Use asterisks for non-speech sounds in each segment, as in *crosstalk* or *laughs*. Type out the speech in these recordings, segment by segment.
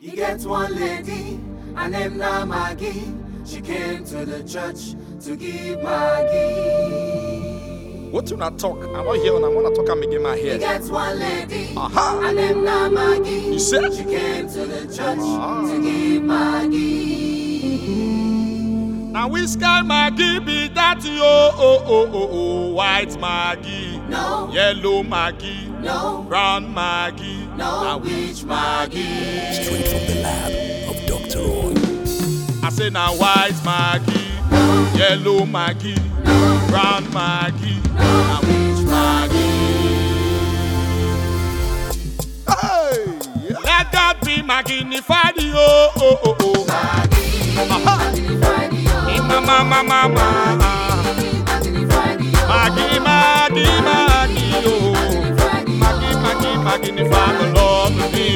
You get one lady, her name na Maggie. She came to the church to give Maggie. What you not talk? I'm not here and I wanna talk and make my You head. get one lady, Aha. her name na Maggie. You said? She came to the church Ah. to give Maggie. Now which kind Maggie be that yo? Oh oh oh oh, oh white Maggie, No, yellow Maggie, no, brown Maggie, no, now which Maggie? Straight from the lab of Dr. On. I say now white Maggie, yellow Maggie, brown Maggie, now which Maggie? Hey, let God be magnified oh oh oh oh. Aha. Mama mama mama. Maggie, Maggie, Maggie, oh. Maggie, Maggie, magnify the Lord with me.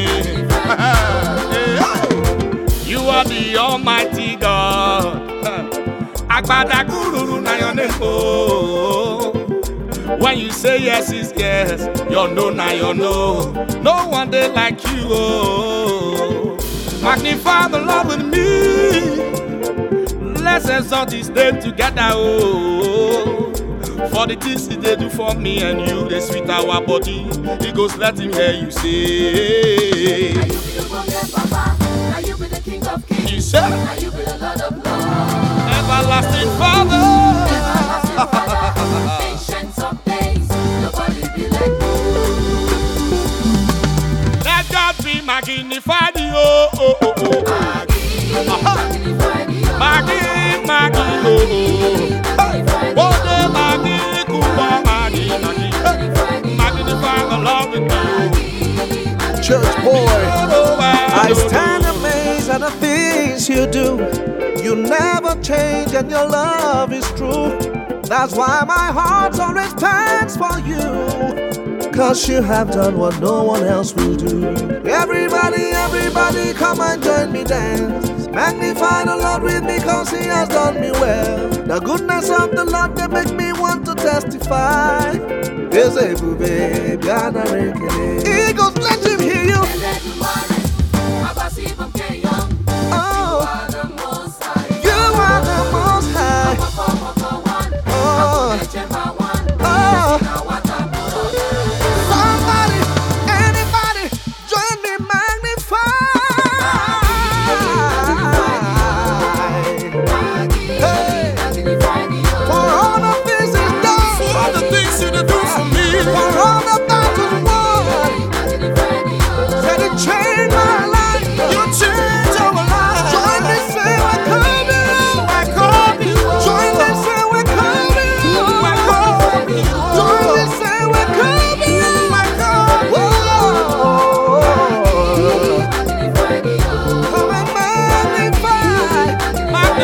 *laughs* You are the Almighty God. *laughs* Agbada gururu na your name, oh. When you say yes is yes, your no na your no. No one day like you, oh. Magnify the Lord with me. Let's exalt his name together, oh. For the things he did do for me and you, they sweet our body. He goes, let him hear you say. You be the king of kings. You said, everlasting Father. Everlasting Father, Ancient of Days, nobody like you. Let God be magnified, oh, oh, oh, oh. Maggie, Maggie, oh. Church boy, I stand amazed at the things you do. You never change and your love is true. That's why my heart always pants for you. Cause you have done what no one else will do. Everybody, everybody, come and join me dance. Magnify the Lord with me cause he has done me well. The goodness of the Lord they make me want to testify. There's a baby, Eagles, let him hear you.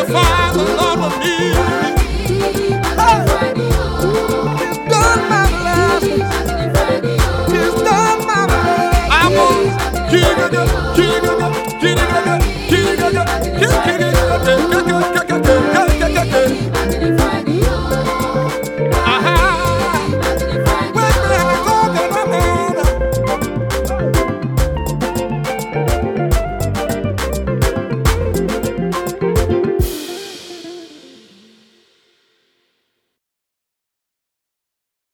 the Lord with me. Oh, he's done my blessings. He's done my blessings. I'm a king of the king of